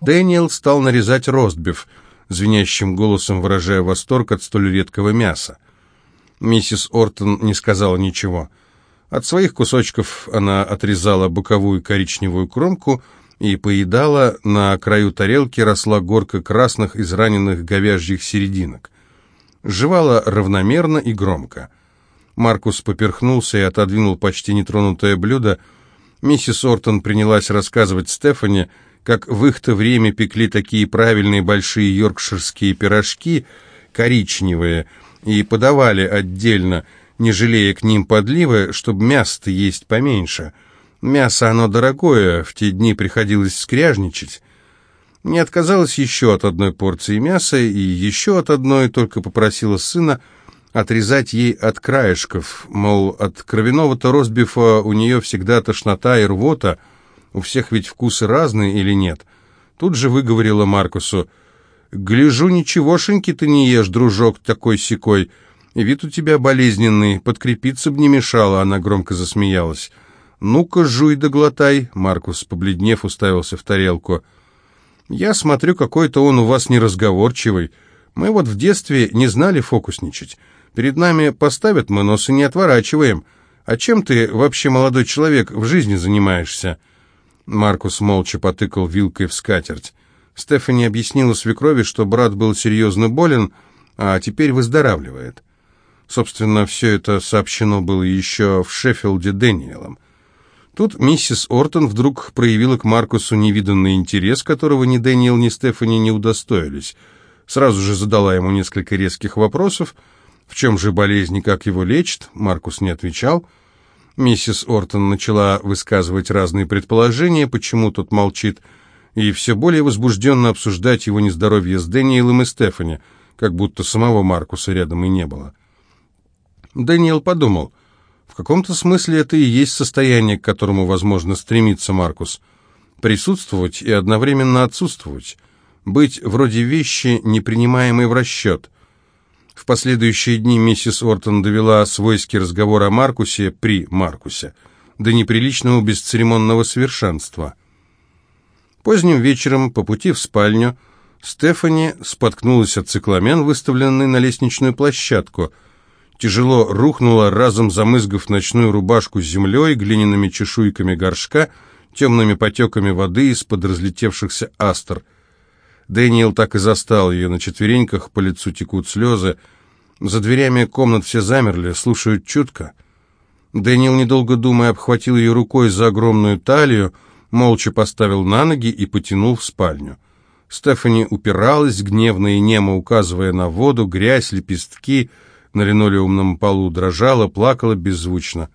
Дэниел стал нарезать ростбиф, звенящим голосом выражая восторг от столь редкого мяса. Миссис Ортон не сказала ничего. От своих кусочков она отрезала боковую коричневую кромку и поедала, на краю тарелки росла горка красных израненных говяжьих серединок. Жевала равномерно и громко. Маркус поперхнулся и отодвинул почти нетронутое блюдо. Миссис Ортон принялась рассказывать Стефани, как в их-то время пекли такие правильные большие йоркширские пирожки, коричневые, и подавали отдельно, не жалея к ним подливы, чтобы мясо есть поменьше. Мясо оно дорогое, в те дни приходилось скряжничать. Не отказалась еще от одной порции мяса и еще от одной, только попросила сына отрезать ей от краешков, мол, от кровяного-то ростбифа у нее всегда тошнота и рвота, у всех ведь вкусы разные или нет. Тут же выговорила Маркусу, «Гляжу, ничегошеньки ты не ешь, дружок такой-сякой, и вид у тебя болезненный, подкрепиться б не мешало», она громко засмеялась. «Ну-ка, жуй да глотай», Маркус, побледнев, уставился в тарелку. «Я смотрю, какой-то он у вас неразговорчивый. Мы вот в детстве не знали фокусничать. Перед нами поставят, мы носы не отворачиваем. А чем ты, вообще молодой человек, в жизни занимаешься?» Маркус молча потыкал вилкой в скатерть. Стефани объяснила свекрови, что брат был серьезно болен, а теперь выздоравливает. Собственно, все это сообщено было еще в Шеффилде Дэниелом. Тут миссис Ортон вдруг проявила к Маркусу невиданный интерес, которого ни Дэниел, ни Стефани не удостоились. Сразу же задала ему несколько резких вопросов. В чем же болезнь и как его лечат? Маркус не отвечал. Миссис Ортон начала высказывать разные предположения, почему тот молчит, и все более возбужденно обсуждать его нездоровье с Дэниелом и Стефани, как будто самого Маркуса рядом и не было. Дэниел подумал, в каком-то смысле это и есть состояние, к которому, возможно, стремится Маркус. Присутствовать и одновременно отсутствовать. Быть вроде вещи, не принимаемой в расчет – в последующие дни миссис Ортон довела свойский разговор о Маркусе при Маркусе до неприличного бесцеремонного совершенства. Поздним вечером, по пути в спальню, Стефани споткнулась от цикламен, выставленный на лестничную площадку. Тяжело рухнула, разом замызгав ночную рубашку землей, глиняными чешуйками горшка, темными потеками воды из-под разлетевшихся астр – Дэниел так и застал ее, на четвереньках по лицу текут слезы. За дверями комнат все замерли, слушают чутко. Дэниел, недолго думая, обхватил ее рукой за огромную талию, молча поставил на ноги и потянул в спальню. Стефани упиралась, гневно и немо указывая на воду, грязь, лепестки, на линолеумном полу дрожала, плакала беззвучно.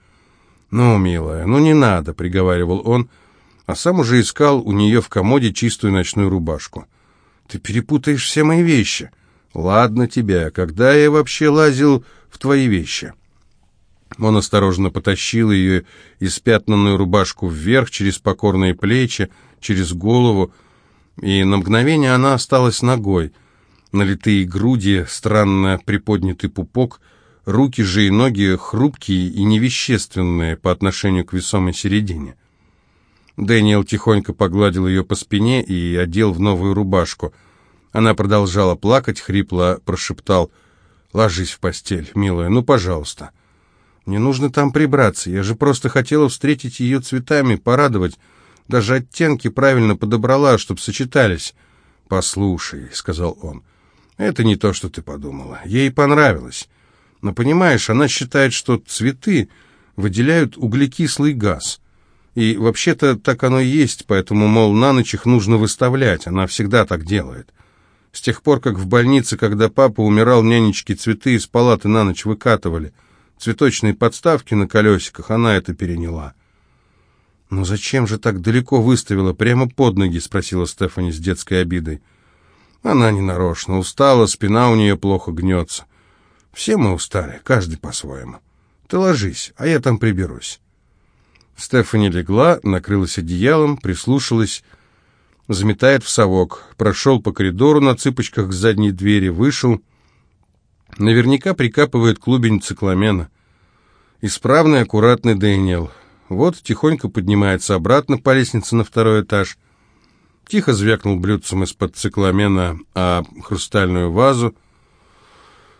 «Ну, милая, ну не надо», — приговаривал он, а сам уже искал у нее в комоде чистую ночную рубашку. Ты перепутаешь все мои вещи. Ладно тебя, когда я вообще лазил в твои вещи?» Он осторожно потащил ее испятнанную рубашку вверх, через покорные плечи, через голову, и на мгновение она осталась ногой. Налитые груди, странно приподнятый пупок, руки же и ноги хрупкие и невещественные по отношению к весомой середине. Дэниел тихонько погладил ее по спине и одел в новую рубашку. Она продолжала плакать, хрипло прошептал «Ложись в постель, милая, ну, пожалуйста». «Мне нужно там прибраться, я же просто хотела встретить ее цветами, порадовать. Даже оттенки правильно подобрала, чтобы сочетались». «Послушай», — сказал он, — «это не то, что ты подумала. Ей понравилось. Но, понимаешь, она считает, что цветы выделяют углекислый газ». И вообще-то так оно и есть, поэтому, мол, на ночь их нужно выставлять, она всегда так делает. С тех пор, как в больнице, когда папа умирал, нянечки цветы из палаты на ночь выкатывали. Цветочные подставки на колесиках, она это переняла. «Но зачем же так далеко выставила, прямо под ноги?» — спросила Стефани с детской обидой. Она не нарочно устала, спина у нее плохо гнется. Все мы устали, каждый по-своему. Ты ложись, а я там приберусь. Стефани легла, накрылась одеялом, прислушалась, заметает в совок, прошел по коридору на цыпочках к задней двери, вышел. Наверняка прикапывает клубень цикламена. Исправный, аккуратный Дэниел. Вот тихонько поднимается обратно по лестнице на второй этаж. тихо звякнул блюдцем из-под цикламена о хрустальную вазу.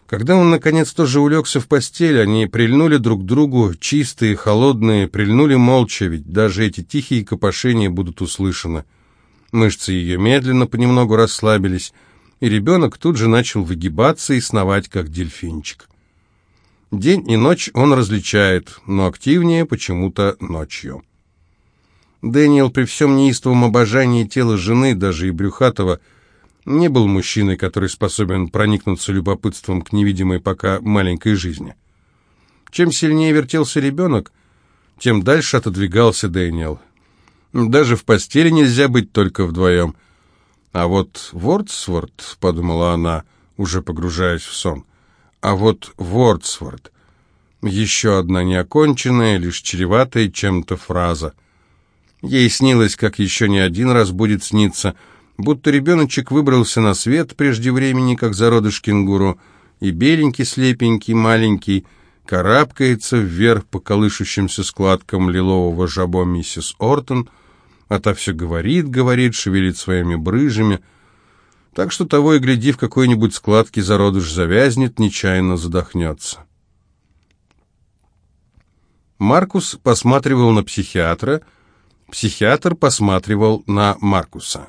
Когда он, наконец, тоже улегся в постель, они прильнули друг к другу, чистые, холодные, прильнули молча, ведь даже эти тихие копошения будут услышаны. Мышцы ее медленно понемногу расслабились, и ребенок тут же начал выгибаться и сновать, как дельфинчик. День и ночь он различает, но активнее почему-то ночью. Дэниел при всем неистовом обожании тела жены, даже и Брюхатова, не был мужчиной, который способен проникнуться любопытством к невидимой пока маленькой жизни. Чем сильнее вертелся ребенок, тем дальше отодвигался Дэниел. Даже в постели нельзя быть только вдвоем. А вот Вордсворт, подумала она, уже погружаясь в сон, а вот Вордсворт, еще одна неоконченная, лишь чреватая чем-то фраза — Ей снилось, как еще не один раз будет сниться, будто ребеночек выбрался на свет прежде времени, как зародыш кенгуру, и беленький, слепенький, маленький, карабкается вверх по колышущимся складкам лилового жабо миссис Ортон, а та все говорит, говорит, шевелит своими брыжами, так что того и гляди, в какой-нибудь складке зародыш завязнет, нечаянно задохнется. Маркус посматривал на психиатра, Психиатр посматривал на Маркуса.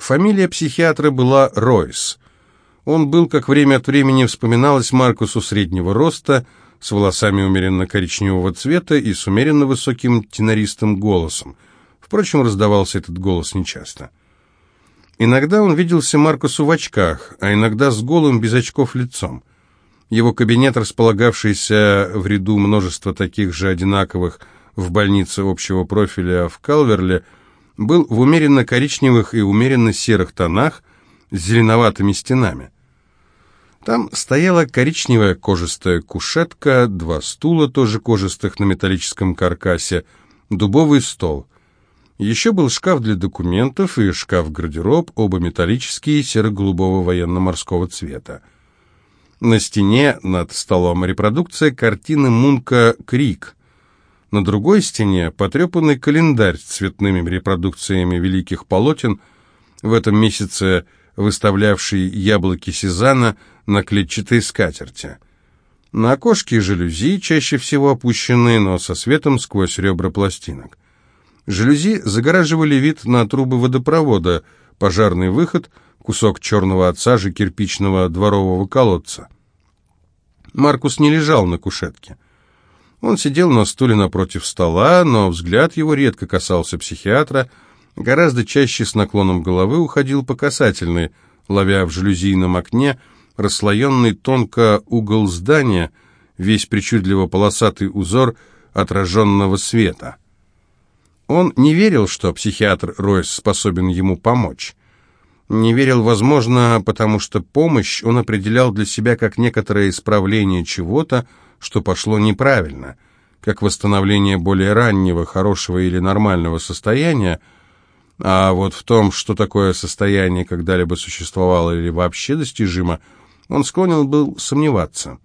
Фамилия психиатра была Ройс. Он был, как время от времени вспоминалось Маркусу среднего роста, с волосами умеренно коричневого цвета и с умеренно высоким тенористым голосом. Впрочем, раздавался этот голос нечасто. Иногда он виделся Маркусу в очках, а иногда с голым, без очков лицом. Его кабинет, располагавшийся в ряду множества таких же одинаковых, в больнице общего профиля в Калверле, был в умеренно коричневых и умеренно серых тонах с зеленоватыми стенами. Там стояла коричневая кожистая кушетка, два стула, тоже кожистых на металлическом каркасе, дубовый стол. Еще был шкаф для документов и шкаф-гардероб, оба металлические, серо-голубого военно-морского цвета. На стене над столом репродукция картины Мунка «Крик», на другой стене потрепанный календарь с цветными репродукциями великих полотен, в этом месяце выставлявший яблоки Сезана на клетчатой скатерти. На окошке жалюзи, чаще всего опущенные, но со светом сквозь ребра пластинок. Жалюзи загораживали вид на трубы водопровода, пожарный выход, кусок черного от сажи кирпичного дворового колодца. Маркус не лежал на кушетке. Он сидел на стуле напротив стола, но взгляд его редко касался психиатра, гораздо чаще с наклоном головы уходил по касательной, ловя в жалюзийном окне расслоенный тонко угол здания, весь причудливо полосатый узор отраженного света. Он не верил, что психиатр Ройс способен ему помочь. Не верил, возможно, потому что помощь он определял для себя как некоторое исправление чего-то, что пошло неправильно, как восстановление более раннего, хорошего или нормального состояния, а вот в том, что такое состояние когда-либо существовало или вообще достижимо, он склонен был сомневаться.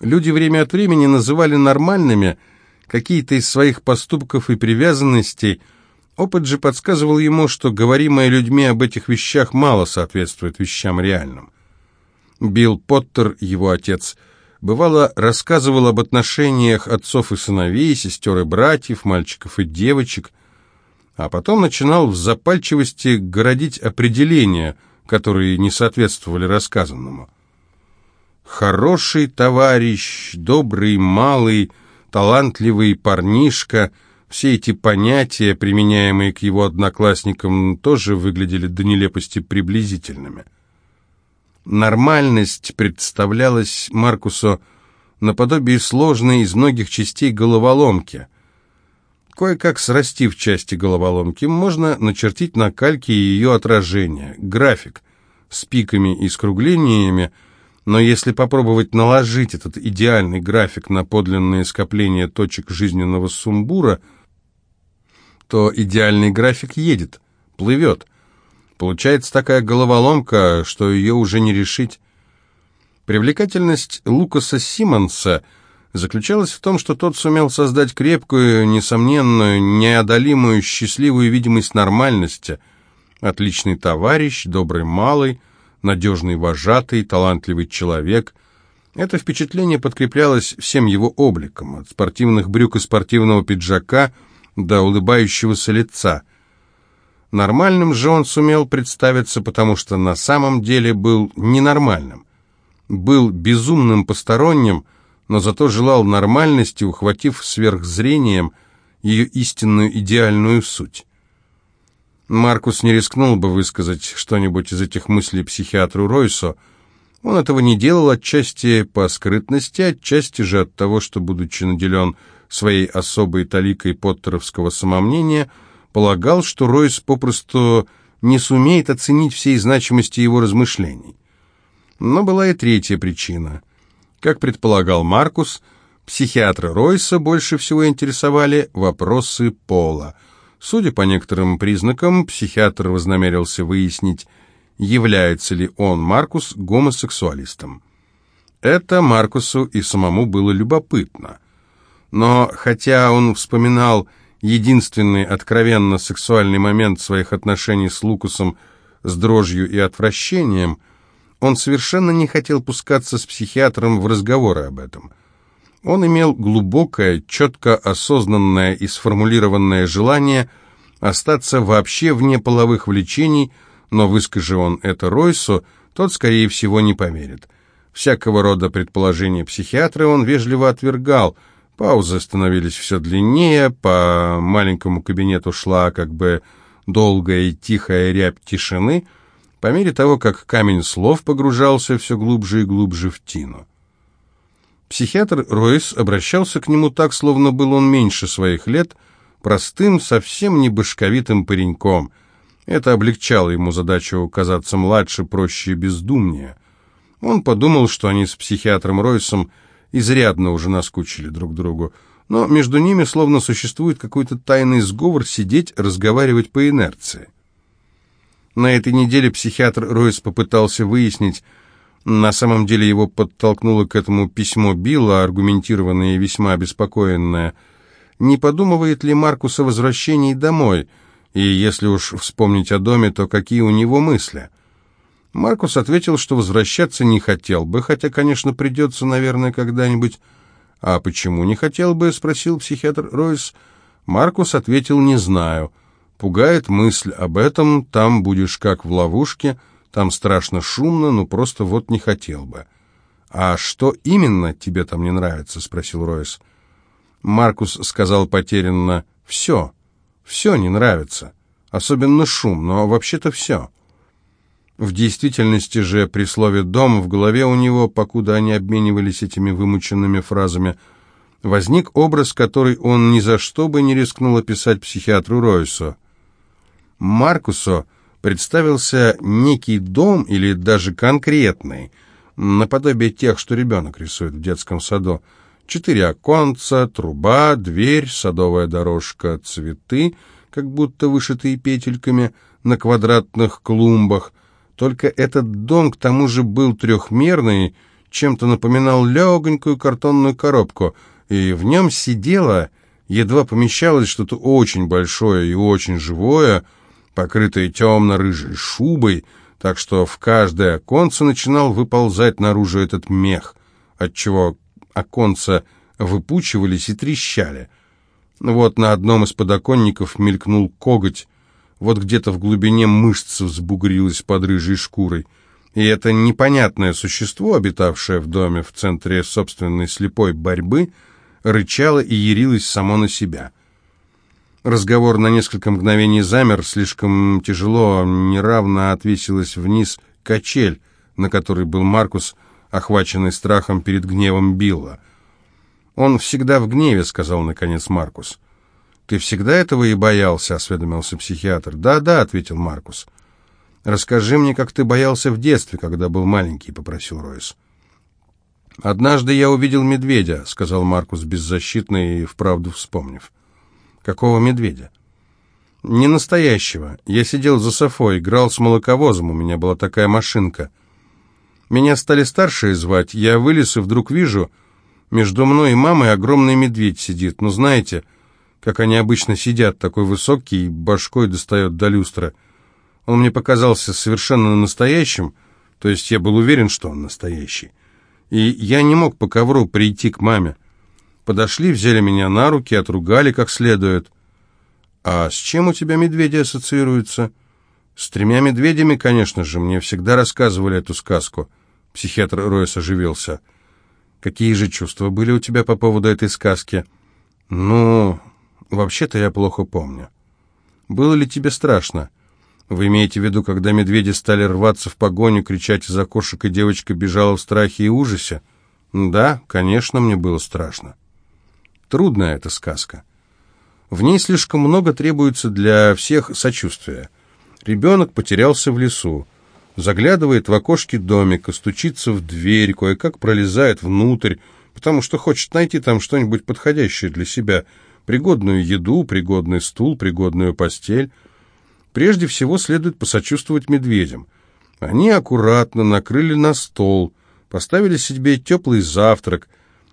Люди время от времени называли нормальными какие-то из своих поступков и привязанностей, опыт же подсказывал ему, что говоримое людьми об этих вещах мало соответствует вещам реальным. Билл Поттер, его отец, — бывало, рассказывал об отношениях отцов и сыновей, сестер и братьев, мальчиков и девочек, а потом начинал в запальчивости городить определения, которые не соответствовали рассказанному. «Хороший товарищ, добрый, малый, талантливый парнишка», все эти понятия, применяемые к его одноклассникам, тоже выглядели до нелепости приблизительными. Нормальность представлялась Маркусу наподобие сложной из многих частей головоломки. Кое-как срастив части головоломки, можно начертить на кальке ее отражение, график, с пиками и скруглениями, но если попробовать наложить этот идеальный график на подлинные скопления точек жизненного сумбура, то идеальный график едет, плывет, Получается такая головоломка, что ее уже не решить. Привлекательность Лукаса Симмонса заключалась в том, что тот сумел создать крепкую, несомненную, неодолимую, счастливую видимость нормальности – Отличный товарищ, добрый малый, надежный вожатый, талантливый человек. Это впечатление подкреплялось всем его обликом, от спортивных брюк и спортивного пиджака до улыбающегося лица. Нормальным же он сумел представиться, потому что на самом деле был ненормальным. Был безумным посторонним, но зато желал нормальности, ухватив сверхзрением ее истинную идеальную суть. Маркус не рискнул бы высказать что-нибудь из этих мыслей психиатру Ройсу. Он этого не делал отчасти по скрытности, отчасти же от того, что, будучи наделен своей особой таликой поттеровского самомнения, полагал, что Ройс попросту не сумеет оценить всей значимости его размышлений. Но была и третья причина. Как предполагал Маркус, психиатра Ройса больше всего интересовали вопросы пола – Судя по некоторым признакам, психиатр вознамерился выяснить, является ли он, Маркус, гомосексуалистом. Это Маркусу и самому было любопытно. Но хотя он вспоминал единственный откровенно сексуальный момент своих отношений с Лукусом с дрожью и отвращением, он совершенно не хотел пускаться с психиатром в разговоры об этом. Он имел глубокое, четко осознанное и сформулированное желание остаться вообще вне половых влечений, но выскажи он это Ройсу, тот, скорее всего, не поверит. Всякого рода предположения психиатра он вежливо отвергал. Паузы становились все длиннее, по маленькому кабинету шла как бы долгая и тихая рябь тишины, по мере того, как камень слов погружался все глубже и глубже в тину. Психиатр Ройс обращался к нему так, словно был он меньше своих лет, простым, совсем не башковитым пареньком. Это облегчало ему задачу казаться младше, проще и бездумнее. Он подумал, что они с психиатром Ройсом изрядно уже наскучили друг другу, но между ними словно существует какой-то тайный сговор сидеть, разговаривать по инерции. На этой неделе психиатр Ройс попытался выяснить, на самом деле его подтолкнуло к этому письмо Билла, аргументированное и весьма обеспокоенное. Не подумывает ли Маркус о возвращении домой? И если уж вспомнить о доме, то какие у него мысли? Маркус ответил, что возвращаться не хотел бы, хотя, конечно, придется, наверное, когда-нибудь. «А почему не хотел бы?» — спросил психиатр Ройс. Маркус ответил «не знаю». Пугает мысль об этом, там будешь как в ловушке — там страшно шумно, ну просто вот не хотел бы. «А что именно тебе там не нравится?» — спросил Ройс. Маркус сказал потерянно «все». «Все не нравится. Особенно шум, но вообще-то все». В действительности же при слове «дом» в голове у него, покуда они обменивались этими вымученными фразами, возник образ, который он ни за что бы не рискнул описать психиатру Ройсу. Маркусу представился некий дом или даже конкретный, наподобие тех, что ребенок рисует в детском саду. Четыре оконца, труба, дверь, садовая дорожка, цветы, как будто вышитые петельками на квадратных клумбах. Только этот дом к тому же был трехмерный, чем-то напоминал легонькую картонную коробку, и в нем сидело, едва помещалось что-то очень большое и очень живое, покрытые темно-рыжей шубой, так что в каждое оконце начинал выползать наружу этот мех, отчего оконца выпучивались и трещали. Вот на одном из подоконников мелькнул коготь, вот где-то в глубине мышца взбугрилась под рыжей шкурой. И это непонятное существо, обитавшее в доме в центре собственной слепой борьбы, рычало и ярилось само на себя — Разговор на несколько мгновений замер, слишком тяжело, неравно отвесилась вниз качель, на которой был Маркус, охваченный страхом перед гневом Билла. «Он всегда в гневе», — сказал наконец Маркус. «Ты всегда этого и боялся?» — осведомился психиатр. «Да-да», — ответил Маркус. «Расскажи мне, как ты боялся в детстве, когда был маленький», — попросил Ройс. «Однажды я увидел медведя», — сказал Маркус беззащитно и вправду вспомнив. Какого медведя? Не настоящего. Я сидел за Софой, играл с молоковозом, у меня была такая машинка. Меня стали старшие звать, я вылез и вдруг вижу, между мной и мамой огромный медведь сидит. Ну, знаете, как они обычно сидят, такой высокий, башкой достает до люстра. Он мне показался совершенно настоящим, то есть я был уверен, что он настоящий. И я не мог по ковру прийти к маме. Подошли, взяли меня на руки, отругали как следует. «А с чем у тебя медведи ассоциируются?» «С тремя медведями, конечно же, мне всегда рассказывали эту сказку». Психиатр Ройс оживился. «Какие же чувства были у тебя по поводу этой сказки?» «Ну, вообще-то я плохо помню». «Было ли тебе страшно?» «Вы имеете в виду, когда медведи стали рваться в погоню, кричать из окошек, и девочка бежала в страхе и ужасе?» «Да, конечно, мне было страшно». Трудная эта сказка. В ней слишком много требуется для всех сочувствия. Ребенок потерялся в лесу, заглядывает в окошки домика, стучится в дверь, кое-как пролезает внутрь, потому что хочет найти там что-нибудь подходящее для себя, пригодную еду, пригодный стул, пригодную постель. Прежде всего следует посочувствовать медведям. Они аккуратно накрыли на стол, поставили себе теплый завтрак,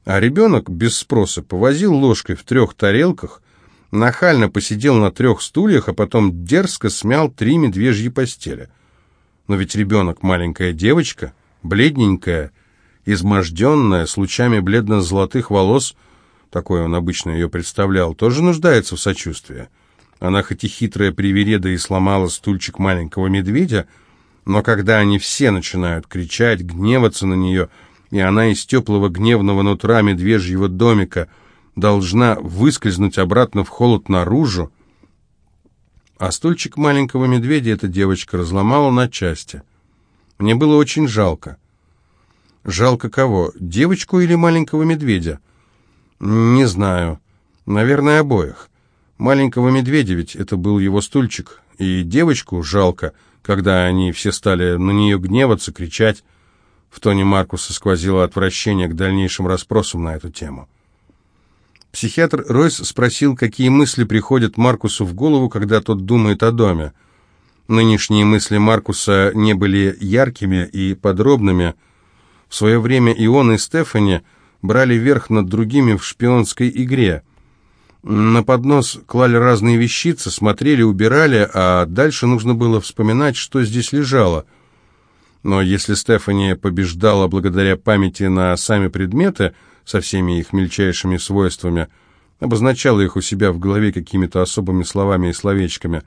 а ребенок без спроса повозил ложкой в трех тарелках, нахально посидел на трех стульях, а потом дерзко смял три медвежьи постели. Но ведь ребенок маленькая девочка, бледненькая, изможденная, с лучами бледно-золотых волос, такой он обычно ее представлял, тоже нуждается в сочувствии. Она хоть и хитрая привереда и сломала стульчик маленького медведя, но когда они все начинают кричать, гневаться на нее, и она из теплого гневного нутра медвежьего домика должна выскользнуть обратно в холод наружу, а стульчик маленького медведя эта девочка разломала на части. Мне было очень жалко. Жалко кого, девочку или маленького медведя? Не знаю. Наверное, обоих. Маленького медведя ведь это был его стульчик, и девочку жалко, когда они все стали на нее гневаться, кричать. В тоне Маркуса сквозило отвращение к дальнейшим расспросам на эту тему. Психиатр Ройс спросил, какие мысли приходят Маркусу в голову, когда тот думает о доме. Нынешние мысли Маркуса не были яркими и подробными. В свое время и он, и Стефани брали верх над другими в шпионской игре – на поднос клали разные вещицы, смотрели, убирали, а дальше нужно было вспоминать, что здесь лежало. Но если Стефани побеждала благодаря памяти на сами предметы со всеми их мельчайшими свойствами, обозначала их у себя в голове какими-то особыми словами и словечками,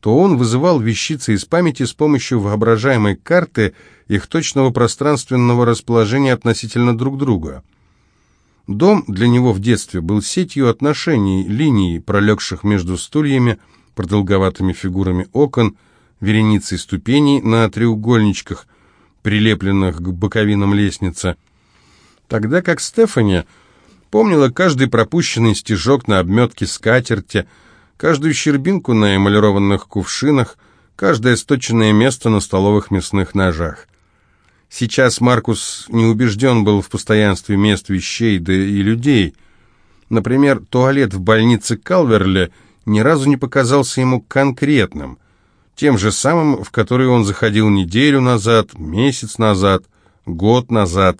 то он вызывал вещицы из памяти с помощью воображаемой карты их точного пространственного расположения относительно друг друга. Дом для него в детстве был сетью отношений, линий, пролегших между стульями, продолговатыми фигурами окон, вереницей ступеней на треугольничках, прилепленных к боковинам лестницы. Тогда как Стефани помнила каждый пропущенный стежок на обметке скатерти, каждую щербинку на эмалированных кувшинах, каждое сточенное место на столовых мясных ножах. Сейчас Маркус не убежден был в постоянстве мест, вещей, да и людей. Например, туалет в больнице Калверле ни разу не показался ему конкретным, тем же самым, в который он заходил неделю назад, месяц назад, год назад,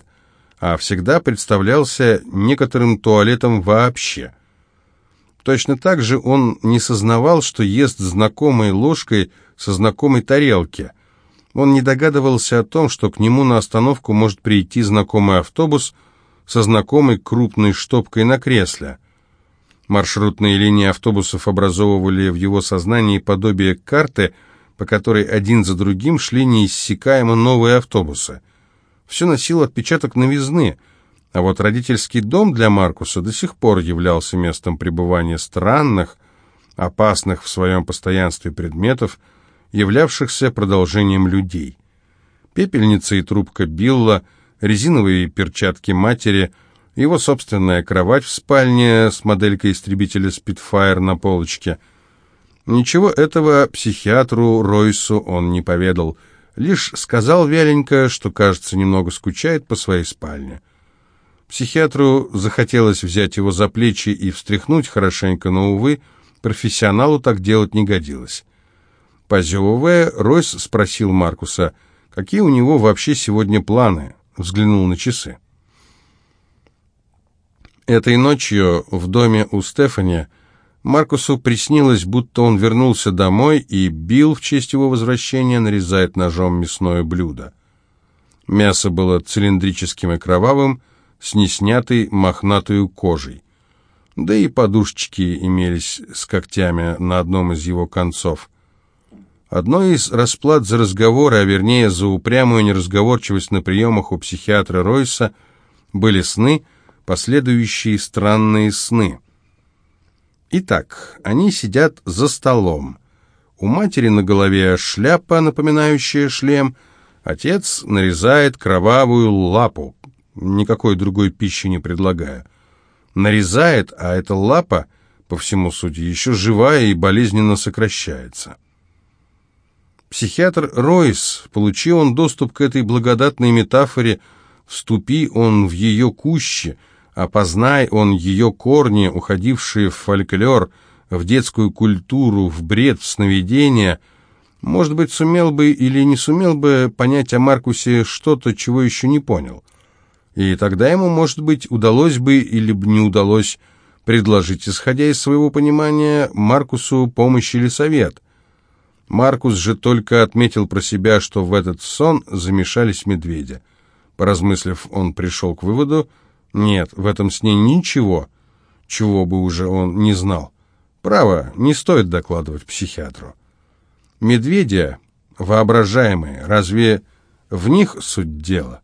а всегда представлялся некоторым туалетом вообще. Точно так же он не сознавал, что ест знакомой ложкой со знакомой тарелки – он не догадывался о том, что к нему на остановку может прийти знакомый автобус со знакомой крупной штопкой на кресле. Маршрутные линии автобусов образовывали в его сознании подобие карты, по которой один за другим шли неиссякаемо новые автобусы. Все носило отпечаток новизны, а вот родительский дом для Маркуса до сих пор являлся местом пребывания странных, опасных в своем постоянстве предметов, являвшихся продолжением людей. Пепельница и трубка Билла, резиновые перчатки матери, его собственная кровать в спальне с моделькой истребителя Spitfire на полочке. Ничего этого психиатру Ройсу он не поведал, лишь сказал вяленько, что, кажется, немного скучает по своей спальне. Психиатру захотелось взять его за плечи и встряхнуть хорошенько, но, увы, профессионалу так делать не годилось. Позевывая, Ройс спросил Маркуса, какие у него вообще сегодня планы, взглянул на часы. Этой ночью в доме у Стефани Маркусу приснилось, будто он вернулся домой, и Билл в честь его возвращения нарезает ножом мясное блюдо. Мясо было цилиндрическим и кровавым, с неснятой мохнатой кожей. Да и подушечки имелись с когтями на одном из его концов. Одной из расплат за разговоры, а вернее за упрямую неразговорчивость на приемах у психиатра Ройса, были сны, последующие странные сны. Итак, они сидят за столом. У матери на голове шляпа, напоминающая шлем. Отец нарезает кровавую лапу, никакой другой пищи не предлагая. Нарезает, а эта лапа, по всему сути, еще живая и болезненно сокращается. Психиатр Ройс, получил он доступ к этой благодатной метафоре, вступи он в ее куще – Опознай он ее корни, уходившие в фольклор, в детскую культуру, в бред, в сновидения, может быть, сумел бы или не сумел бы понять о Маркусе что-то, чего еще не понял. И тогда ему, может быть, удалось бы или бы не удалось предложить, исходя из своего понимания, Маркусу помощь или совет. Маркус же только отметил про себя, что в этот сон замешались медведя. Поразмыслив, он пришел к выводу, нет, в этом сне ничего, чего бы уже он не знал. Право, не стоит докладывать психиатру. Медведя, воображаемые, разве в них суть дела?